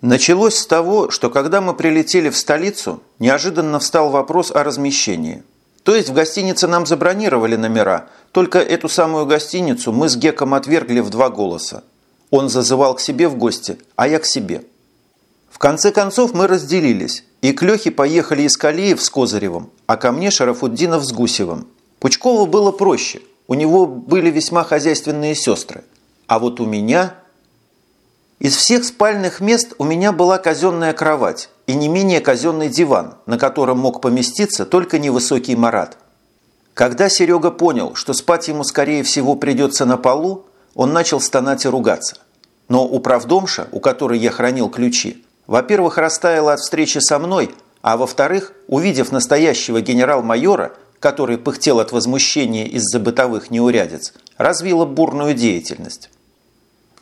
Началось с того, что когда мы прилетели в столицу, неожиданно встал вопрос о размещении. То есть в гостинице нам забронировали номера, только эту самую гостиницу мы с Геком отвергли в два голоса. Он зазывал к себе в гости, а я к себе. В конце концов мы разделились, и к Лехе поехали из Калиев с Козыревым, а ко мне Шарафуддинов с Гусевым. Пучкову было проще, у него были весьма хозяйственные сестры. А вот у меня из всех спальных мест у меня была казенная кровать и не менее казенный диван, на котором мог поместиться только невысокий Марат. Когда Серега понял, что спать ему, скорее всего, придется на полу, он начал стонать и ругаться. Но у правдомша, у которой я хранил ключи, во-первых, растаяла от встречи со мной, а во-вторых, увидев настоящего генерал-майора, который пыхтел от возмущения из-за бытовых неурядиц, развила бурную деятельность.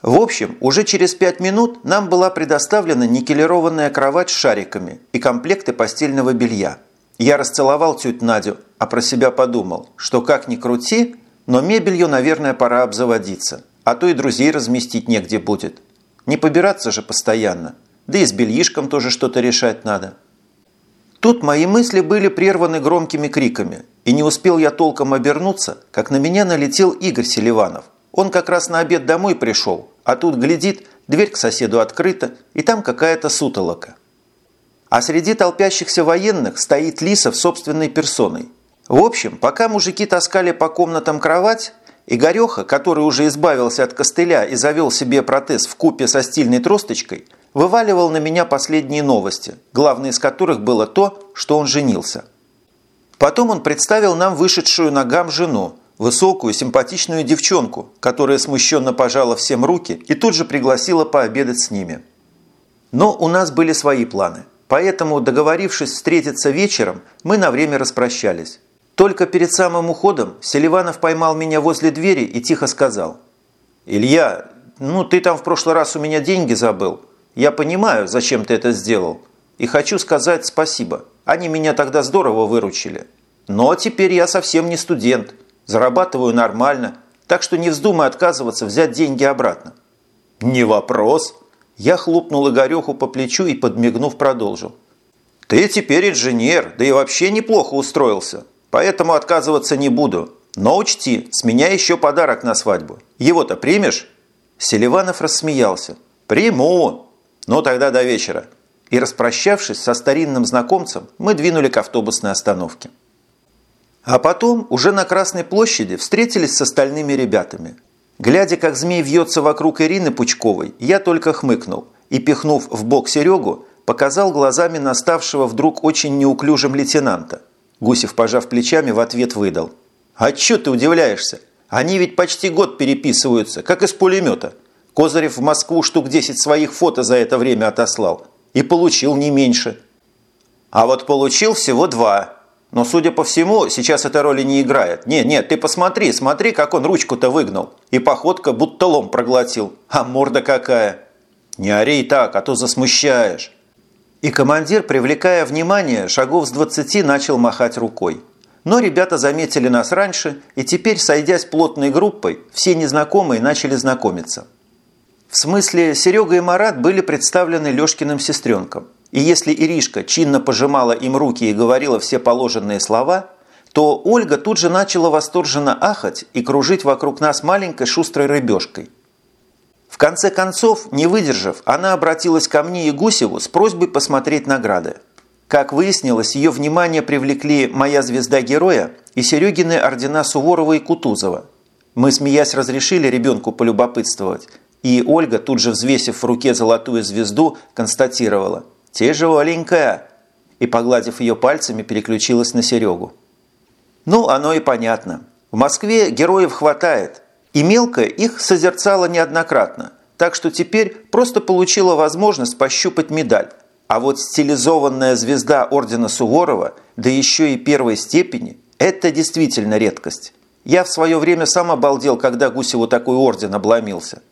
В общем, уже через пять минут нам была предоставлена никелированная кровать с шариками и комплекты постельного белья. Я расцеловал тють Надю, а про себя подумал, что как ни крути, но мебелью, наверное, пора обзаводиться, а то и друзей разместить негде будет. Не побираться же постоянно, да и с бельишком тоже что-то решать надо. Тут мои мысли были прерваны громкими криками, и не успел я толком обернуться, как на меня налетел Игорь Селиванов. Он как раз на обед домой пришел, а тут глядит, дверь к соседу открыта, и там какая-то сутолока. А среди толпящихся военных стоит Лисов собственной персоной. В общем, пока мужики таскали по комнатам кровать, Игореха, который уже избавился от костыля и завел себе протез в купе со стильной тросточкой, вываливал на меня последние новости, главное из которых было то, что он женился. Потом он представил нам вышедшую на гам жену, высокую, симпатичную девчонку, которая смущенно пожала всем руки и тут же пригласила пообедать с ними. Но у нас были свои планы, поэтому, договорившись встретиться вечером, мы на время распрощались. Только перед самым уходом Селиванов поймал меня возле двери и тихо сказал. «Илья, ну ты там в прошлый раз у меня деньги забыл. Я понимаю, зачем ты это сделал. И хочу сказать спасибо. Они меня тогда здорово выручили. Но теперь я совсем не студент». Зарабатываю нормально, так что не вздумай отказываться взять деньги обратно». «Не вопрос». Я хлопнул Игореху по плечу и, подмигнув, продолжил. «Ты теперь инженер, да и вообще неплохо устроился, поэтому отказываться не буду. Но учти, с меня еще подарок на свадьбу. Его-то примешь?» Селиванов рассмеялся. «Приму! Ну тогда до вечера». И распрощавшись со старинным знакомцем, мы двинули к автобусной остановке. А потом, уже на Красной площади, встретились с остальными ребятами. Глядя, как змей вьется вокруг Ирины Пучковой, я только хмыкнул и, пихнув в бок Серегу, показал глазами наставшего вдруг очень неуклюжим лейтенанта. Гусев, пожав плечами, в ответ выдал. «А чё ты удивляешься? Они ведь почти год переписываются, как из пулемета. Козырев в Москву штук 10 своих фото за это время отослал. И получил не меньше». «А вот получил всего два», но, судя по всему, сейчас эта роли не играет. Нет, нет, ты посмотри, смотри, как он ручку-то выгнал. И походка будто лом проглотил. А морда какая. Не ори так, а то засмущаешь. И командир, привлекая внимание, шагов с двадцати начал махать рукой. Но ребята заметили нас раньше, и теперь, сойдясь плотной группой, все незнакомые начали знакомиться. В смысле, Серега и Марат были представлены Лешкиным сестренкам. И если Иришка чинно пожимала им руки и говорила все положенные слова, то Ольга тут же начала восторженно ахать и кружить вокруг нас маленькой шустрой рыбешкой. В конце концов, не выдержав, она обратилась ко мне и Гусеву с просьбой посмотреть награды. Как выяснилось, ее внимание привлекли «Моя звезда героя» и Серегины ордена Суворова и Кутузова. Мы, смеясь, разрешили ребенку полюбопытствовать, и Ольга, тут же взвесив в руке золотую звезду, констатировала – «Тяжеленькая!» и, погладив ее пальцами, переключилась на Серегу. Ну, оно и понятно. В Москве героев хватает, и мелкая их созерцала неоднократно, так что теперь просто получила возможность пощупать медаль. А вот стилизованная звезда Ордена Суворова, да еще и первой степени, это действительно редкость. Я в свое время сам обалдел, когда Гусеву такой орден обломился.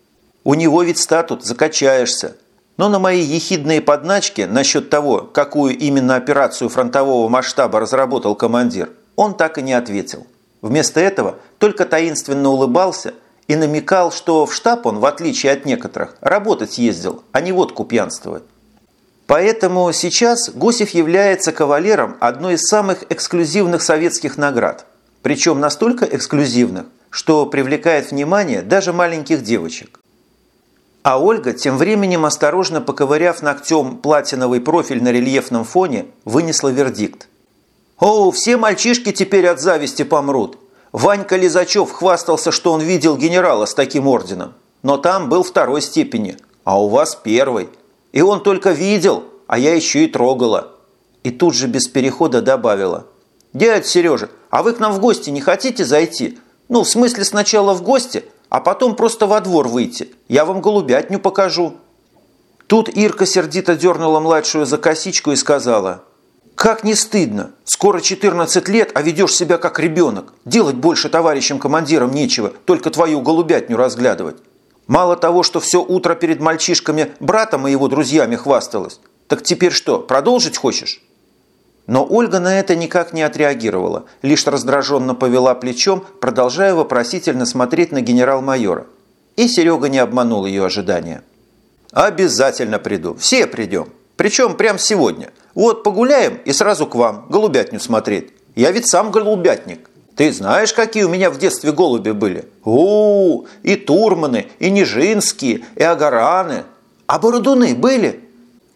У него ведь статут «закачаешься», но на мои ехидные подначки насчет того, какую именно операцию фронтового масштаба разработал командир, он так и не ответил. Вместо этого только таинственно улыбался и намекал, что в штаб он, в отличие от некоторых, работать ездил, а не водку пьянствовать. Поэтому сейчас Гусев является кавалером одной из самых эксклюзивных советских наград. Причем настолько эксклюзивных, что привлекает внимание даже маленьких девочек. А Ольга, тем временем осторожно поковыряв ногтем платиновый профиль на рельефном фоне, вынесла вердикт. «О, все мальчишки теперь от зависти помрут. Ванька Лизачев хвастался, что он видел генерала с таким орденом, но там был второй степени, а у вас первый. И он только видел, а я еще и трогала». И тут же без перехода добавила. «Дядя Сережа, а вы к нам в гости не хотите зайти? Ну, в смысле сначала в гости, а потом просто во двор выйти. Я вам голубятню покажу». Тут Ирка сердито дернула младшую за косичку и сказала, «Как не стыдно! Скоро 14 лет, а ведешь себя как ребенок. Делать больше товарищам-командирам нечего, только твою голубятню разглядывать. Мало того, что все утро перед мальчишками братом и его друзьями хвасталась, так теперь что, продолжить хочешь?» Но Ольга на это никак не отреагировала, лишь раздраженно повела плечом, продолжая вопросительно смотреть на генерал-майора. И Серега не обманул ее ожидания. «Обязательно приду. Все придем. Причем прямо сегодня. Вот погуляем и сразу к вам, голубятню смотреть. Я ведь сам голубятник. Ты знаешь, какие у меня в детстве голуби были? у, -у, -у и Турманы, и Нижинские, и Агараны. А бородуны были?»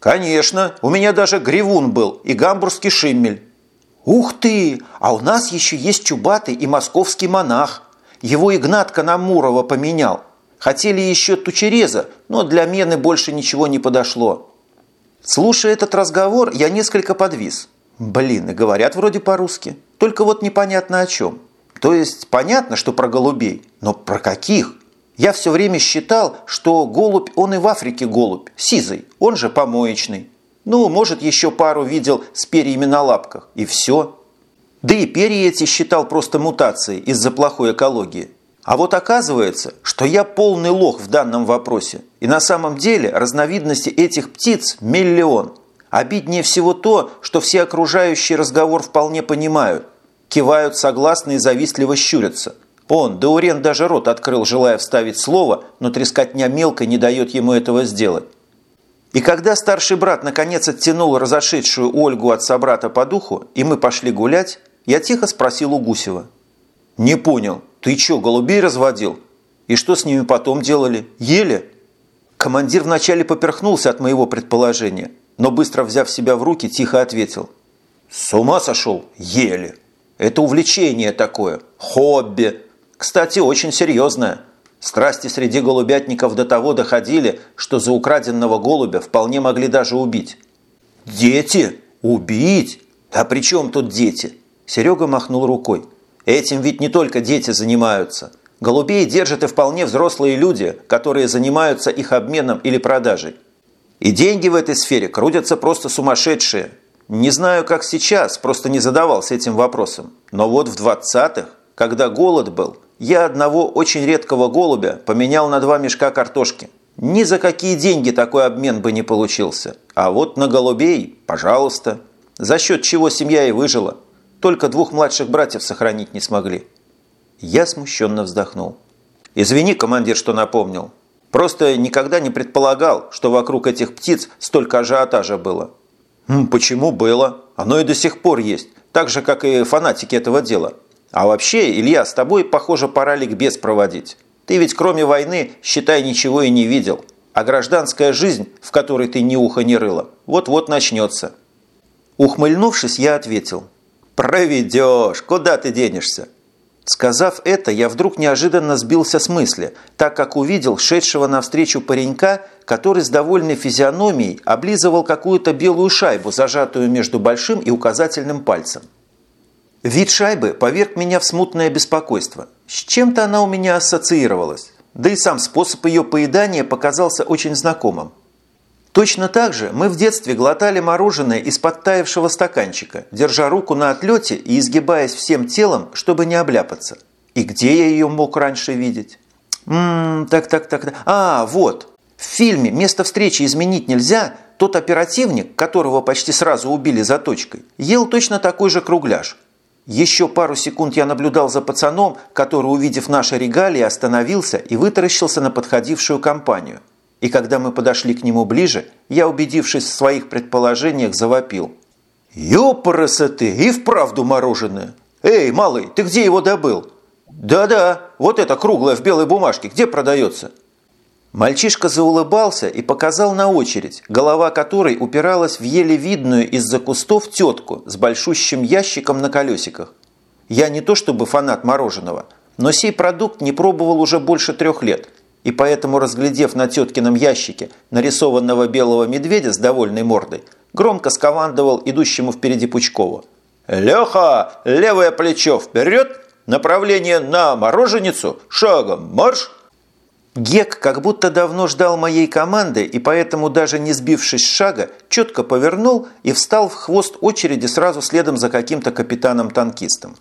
«Конечно, у меня даже гривун был и гамбургский шиммель». «Ух ты! А у нас еще есть чубатый и московский монах. Его Игнат Канамурова поменял. Хотели еще тучереза, но для мены больше ничего не подошло». Слушая этот разговор, я несколько подвис. Блин, и говорят вроде по-русски. Только вот непонятно о чем. То есть понятно, что про голубей, но про каких? Я все время считал, что голубь, он и в Африке голубь, сизый, он же помоечный. Ну, может, еще пару видел с перьями на лапках, и все. Да и перья эти считал просто мутацией из-за плохой экологии. А вот оказывается, что я полный лох в данном вопросе. И на самом деле разновидности этих птиц миллион. Обиднее всего то, что все окружающие разговор вполне понимают. Кивают согласно и завистливо щурятся – он, Даурен даже рот открыл, желая вставить слово, но трескотня мелко не дает ему этого сделать. И когда старший брат наконец оттянул разошедшую Ольгу от собрата по духу, и мы пошли гулять, я тихо спросил у Гусева. «Не понял, ты что, голубей разводил? И что с ними потом делали? Ели?» Командир вначале поперхнулся от моего предположения, но быстро взяв себя в руки, тихо ответил. «С ума сошел? Ели! Это увлечение такое, хобби, кстати, очень серьезная. Страсти среди голубятников до того доходили, что за украденного голубя вполне могли даже убить. «Дети? Убить? А при чем тут дети?» Серега махнул рукой. «Этим ведь не только дети занимаются. Голубей держат и вполне взрослые люди, которые занимаются их обменом или продажей. И деньги в этой сфере крутятся просто сумасшедшие. Не знаю, как сейчас, просто не задавался этим вопросом. Но вот в 20-х, когда голод был – я одного очень редкого голубя поменял на два мешка картошки. Ни за какие деньги такой обмен бы не получился. А вот на голубей, пожалуйста. За счет чего семья и выжила. Только двух младших братьев сохранить не смогли. Я смущенно вздохнул. «Извини, командир, что напомнил. Просто никогда не предполагал, что вокруг этих птиц столько ажиотажа было». «Почему было? Оно и до сих пор есть, так же, как и фанатики этого дела. А вообще, Илья, с тобой, похоже, пора ликбез проводить. Ты ведь кроме войны, считай, ничего и не видел. А гражданская жизнь, в которой ты ни уха не рыла, вот-вот начнется. Ухмыльнувшись, я ответил. «Проведешь! Куда ты денешься?» Сказав это, я вдруг неожиданно сбился с мысли, так как увидел шедшего навстречу паренька, который с довольной физиономией облизывал какую-то белую шайбу, зажатую между большим и указательным пальцем. Вид шайбы поверг меня в смутное беспокойство. С чем-то она у меня ассоциировалась, да и сам способ ее поедания показался очень знакомым. Точно так же мы в детстве глотали мороженое из подтаявшего стаканчика, держа руку на отлете и изгибаясь всем телом, чтобы не обляпаться. И где я ее мог раньше видеть? Ммм, так, так, так, так. А, вот. В фильме «Место встречи изменить нельзя» тот оперативник, которого почти сразу убили за точкой, ел точно такой же кругляш – еще пару секунд я наблюдал за пацаном, который, увидев наши регалии, остановился и вытаращился на подходившую компанию. И когда мы подошли к нему ближе, я, убедившись в своих предположениях, завопил. «Ёпарасы ты! И вправду мороженое! Эй, малый, ты где его добыл?» «Да-да, вот это круглое в белой бумажке, где продается?» Мальчишка заулыбался и показал на очередь, голова которой упиралась в еле видную из-за кустов тетку с большущим ящиком на колесиках. Я не то чтобы фанат мороженого, но сей продукт не пробовал уже больше трех лет, и поэтому, разглядев на теткином ящике нарисованного белого медведя с довольной мордой, громко скомандовал идущему впереди Пучкову. «Леха, левое плечо вперед! Направление на мороженицу! Шагом марш!» Гек как будто давно ждал моей команды и поэтому, даже не сбившись с шага, четко повернул и встал в хвост очереди сразу следом за каким-то капитаном-танкистом.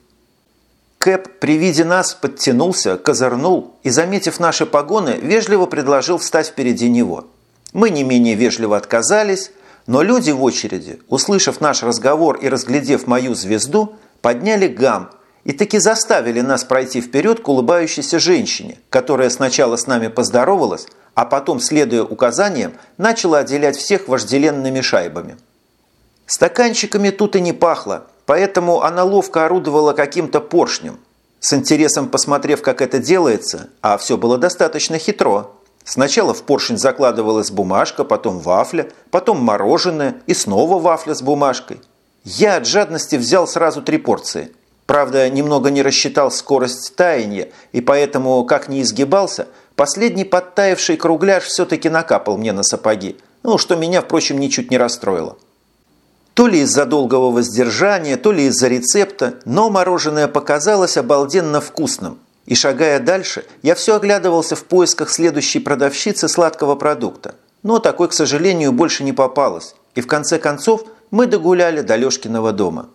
Кэп при виде нас подтянулся, козырнул и, заметив наши погоны, вежливо предложил встать впереди него. Мы не менее вежливо отказались, но люди в очереди, услышав наш разговор и разглядев мою звезду, подняли гам и таки заставили нас пройти вперед к улыбающейся женщине, которая сначала с нами поздоровалась, а потом, следуя указаниям, начала отделять всех вожделенными шайбами. Стаканчиками тут и не пахло, поэтому она ловко орудовала каким-то поршнем, с интересом посмотрев, как это делается, а все было достаточно хитро. Сначала в поршень закладывалась бумажка, потом вафля, потом мороженое и снова вафля с бумажкой. Я от жадности взял сразу три порции – Правда, немного не рассчитал скорость таяния, и поэтому, как ни изгибался, последний подтаявший кругляш все-таки накапал мне на сапоги, ну, что меня, впрочем, ничуть не расстроило. То ли из-за долгого воздержания, то ли из-за рецепта, но мороженое показалось обалденно вкусным. И шагая дальше, я все оглядывался в поисках следующей продавщицы сладкого продукта. Но такой, к сожалению, больше не попалось. И в конце концов мы догуляли до Лешкиного дома.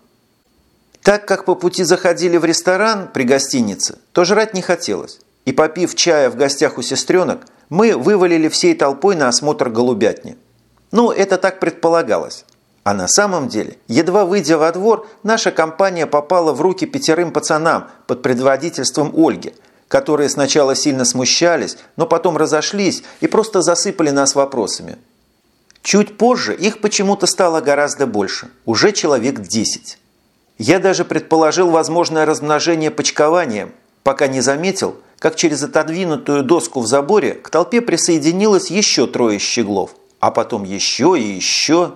Так как по пути заходили в ресторан при гостинице, то жрать не хотелось. И попив чая в гостях у сестренок, мы вывалили всей толпой на осмотр голубятни. Ну, это так предполагалось. А на самом деле, едва выйдя во двор, наша компания попала в руки пятерым пацанам под предводительством Ольги, которые сначала сильно смущались, но потом разошлись и просто засыпали нас вопросами. Чуть позже их почему-то стало гораздо больше, уже человек десять. Я даже предположил возможное размножение почкованием, пока не заметил, как через отодвинутую доску в заборе к толпе присоединилось еще трое щеглов, а потом еще и еще.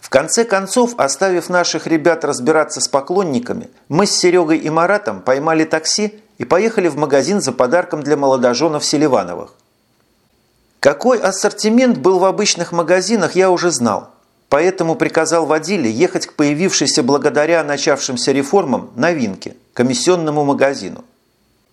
В конце концов, оставив наших ребят разбираться с поклонниками, мы с Серегой и Маратом поймали такси и поехали в магазин за подарком для молодоженов Селивановых. Какой ассортимент был в обычных магазинах, я уже знал поэтому приказал водиле ехать к появившейся благодаря начавшимся реформам новинке – комиссионному магазину.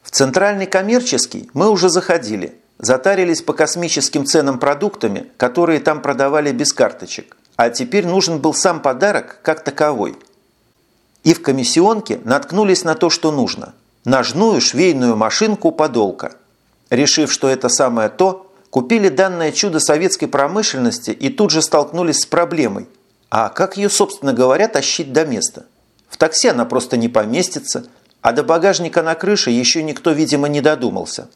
В центральный коммерческий мы уже заходили, затарились по космическим ценам продуктами, которые там продавали без карточек, а теперь нужен был сам подарок как таковой. И в комиссионке наткнулись на то, что нужно – ножную швейную машинку подолка. Решив, что это самое то, купили данное чудо советской промышленности и тут же столкнулись с проблемой. А как ее, собственно говоря, тащить до места? В такси она просто не поместится, а до багажника на крыше еще никто, видимо, не додумался.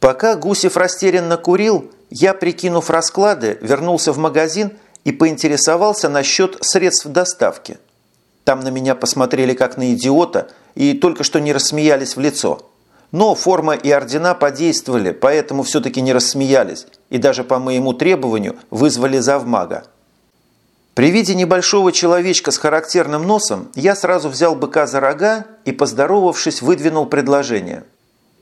Пока Гусев растерянно курил, я, прикинув расклады, вернулся в магазин и поинтересовался насчет средств доставки. Там на меня посмотрели как на идиота и только что не рассмеялись в лицо – но форма и ордена подействовали, поэтому все-таки не рассмеялись и даже по моему требованию вызвали завмага. При виде небольшого человечка с характерным носом я сразу взял быка за рога и, поздоровавшись, выдвинул предложение.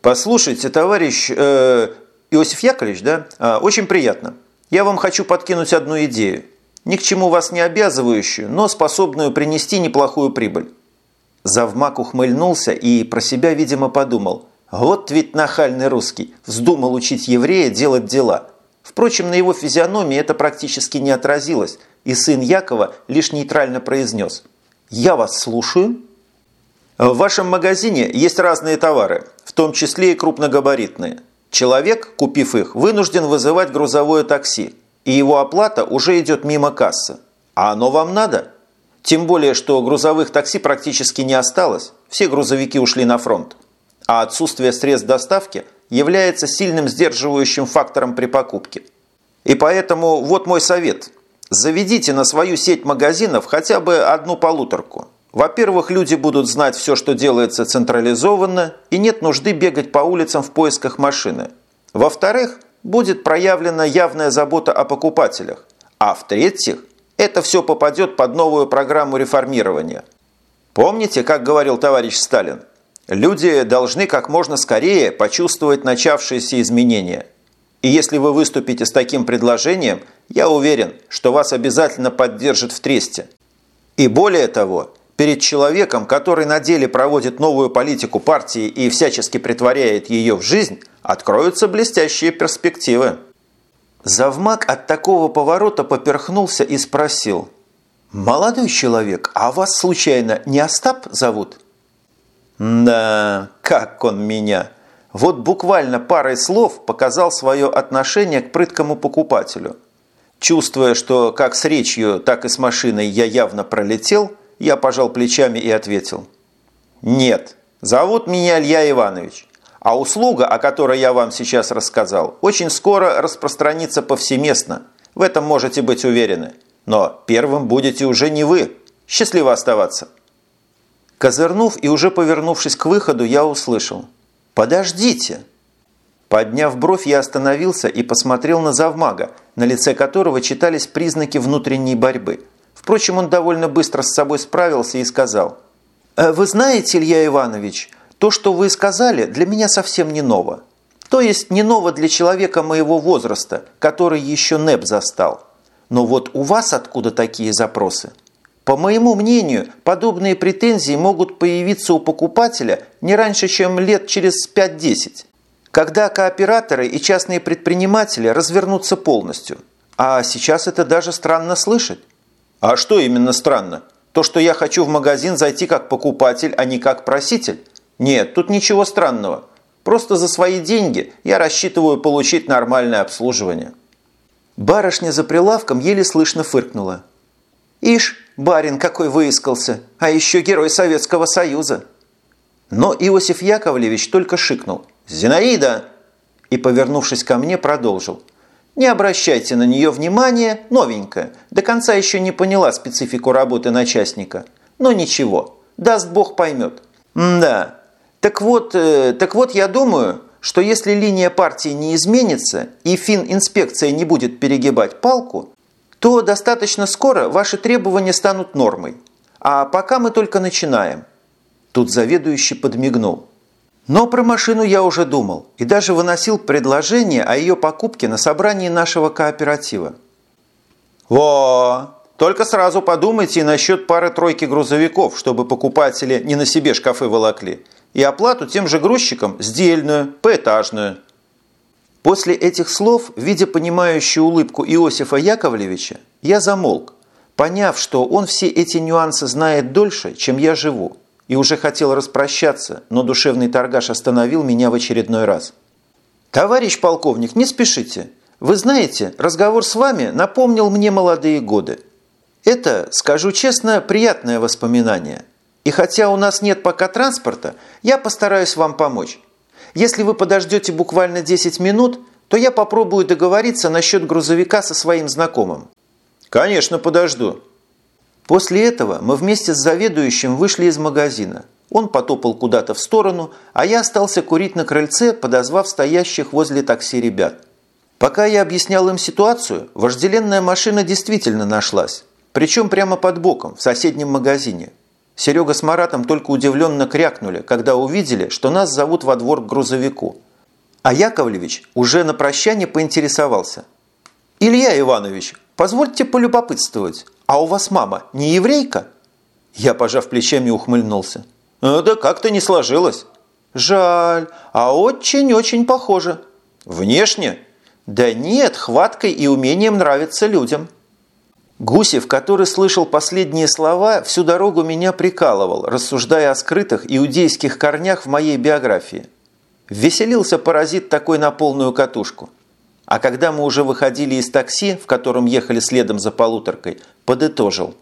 «Послушайте, товарищ э, Иосиф Яковлевич, да? А, очень приятно. Я вам хочу подкинуть одну идею. Ни к чему вас не обязывающую, но способную принести неплохую прибыль». Завмак ухмыльнулся и про себя, видимо, подумал – вот ведь нахальный русский, вздумал учить еврея делать дела. Впрочем, на его физиономии это практически не отразилось, и сын Якова лишь нейтрально произнес «Я вас слушаю». В вашем магазине есть разные товары, в том числе и крупногабаритные. Человек, купив их, вынужден вызывать грузовое такси, и его оплата уже идет мимо кассы. А оно вам надо? Тем более, что грузовых такси практически не осталось, все грузовики ушли на фронт а отсутствие средств доставки является сильным сдерживающим фактором при покупке. И поэтому вот мой совет. Заведите на свою сеть магазинов хотя бы одну полуторку. Во-первых, люди будут знать все, что делается централизованно, и нет нужды бегать по улицам в поисках машины. Во-вторых, будет проявлена явная забота о покупателях. А в-третьих, это все попадет под новую программу реформирования. Помните, как говорил товарищ Сталин? Люди должны как можно скорее почувствовать начавшиеся изменения. И если вы выступите с таким предложением, я уверен, что вас обязательно поддержат в тресте. И более того, перед человеком, который на деле проводит новую политику партии и всячески притворяет ее в жизнь, откроются блестящие перспективы. Завмак от такого поворота поперхнулся и спросил. «Молодой человек, а вас случайно не Остап зовут?» «Да, как он меня!» Вот буквально парой слов показал свое отношение к прыткому покупателю. Чувствуя, что как с речью, так и с машиной я явно пролетел, я пожал плечами и ответил. «Нет, зовут меня Илья Иванович. А услуга, о которой я вам сейчас рассказал, очень скоро распространится повсеместно. В этом можете быть уверены. Но первым будете уже не вы. Счастливо оставаться. Козырнув и уже повернувшись к выходу, я услышал. «Подождите!» Подняв бровь, я остановился и посмотрел на завмага, на лице которого читались признаки внутренней борьбы. Впрочем, он довольно быстро с собой справился и сказал. «Э, «Вы знаете, Илья Иванович, то, что вы сказали, для меня совсем не ново. То есть не ново для человека моего возраста, который еще НЭП застал. Но вот у вас откуда такие запросы? По моему мнению, подобные претензии могут появиться у покупателя не раньше, чем лет через 5-10, когда кооператоры и частные предприниматели развернутся полностью. А сейчас это даже странно слышать. А что именно странно? То, что я хочу в магазин зайти как покупатель, а не как проситель? Нет, тут ничего странного. Просто за свои деньги я рассчитываю получить нормальное обслуживание. Барышня за прилавком еле слышно фыркнула. «Ишь, барин какой выискался, а еще герой Советского Союза!» Но Иосиф Яковлевич только шикнул. «Зинаида!» И, повернувшись ко мне, продолжил. «Не обращайте на нее внимания, новенькая, до конца еще не поняла специфику работы начальника. Но ничего, даст Бог поймет. Да, так вот, э, так вот, я думаю, что если линия партии не изменится и фининспекция не будет перегибать палку, то достаточно скоро ваши требования станут нормой. А пока мы только начинаем. Тут заведующий подмигнул. Но про машину я уже думал и даже выносил предложение о ее покупке на собрании нашего кооператива. Во! Только сразу подумайте насчет пары-тройки грузовиков, чтобы покупатели не на себе шкафы волокли – и оплату тем же грузчикам сдельную, поэтажную. После этих слов, видя понимающую улыбку Иосифа Яковлевича, я замолк, поняв, что он все эти нюансы знает дольше, чем я живу, и уже хотел распрощаться, но душевный торгаш остановил меня в очередной раз. «Товарищ полковник, не спешите. Вы знаете, разговор с вами напомнил мне молодые годы. Это, скажу честно, приятное воспоминание – и хотя у нас нет пока транспорта, я постараюсь вам помочь. Если вы подождете буквально 10 минут, то я попробую договориться насчет грузовика со своим знакомым». «Конечно, подожду». После этого мы вместе с заведующим вышли из магазина. Он потопал куда-то в сторону, а я остался курить на крыльце, подозвав стоящих возле такси ребят. Пока я объяснял им ситуацию, вожделенная машина действительно нашлась. Причем прямо под боком, в соседнем магазине. Серега с Маратом только удивленно крякнули, когда увидели, что нас зовут во двор к грузовику. А Яковлевич уже на прощание поинтересовался. «Илья Иванович, позвольте полюбопытствовать, а у вас мама не еврейка?» Я, пожав плечами, ухмыльнулся. «Э, «Да как-то не сложилось». «Жаль, а очень-очень похоже». «Внешне?» «Да нет, хваткой и умением нравится людям». Гусев, который слышал последние слова, всю дорогу меня прикалывал, рассуждая о скрытых иудейских корнях в моей биографии. Веселился паразит такой на полную катушку. А когда мы уже выходили из такси, в котором ехали следом за полуторкой, подытожил.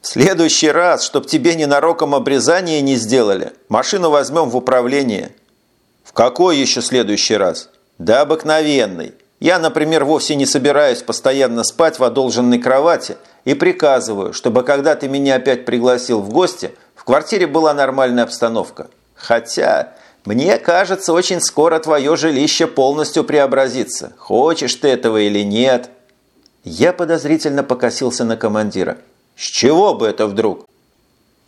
«В следующий раз, чтоб тебе ненароком обрезание не сделали, машину возьмем в управление». «В какой еще следующий раз?» «Да обыкновенный. Я, например, вовсе не собираюсь постоянно спать в одолженной кровати и приказываю, чтобы когда ты меня опять пригласил в гости, в квартире была нормальная обстановка. Хотя, мне кажется, очень скоро твое жилище полностью преобразится. Хочешь ты этого или нет?» Я подозрительно покосился на командира. «С чего бы это вдруг?»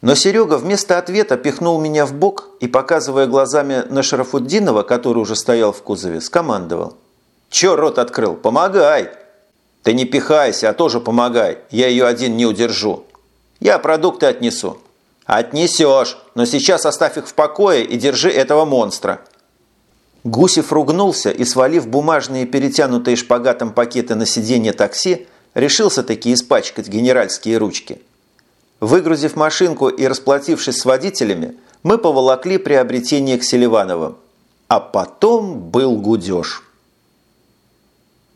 Но Серега вместо ответа пихнул меня в бок и, показывая глазами на Шарафуддинова, который уже стоял в кузове, скомандовал. «Чё рот открыл? Помогай!» «Ты не пихайся, а тоже помогай. Я ее один не удержу. Я продукты отнесу». «Отнесешь, но сейчас оставь их в покое и держи этого монстра». Гусев ругнулся и, свалив бумажные перетянутые шпагатом пакеты на сиденье такси, решился-таки испачкать генеральские ручки. Выгрузив машинку и расплатившись с водителями, мы поволокли приобретение к Селивановым. А потом был гудеж.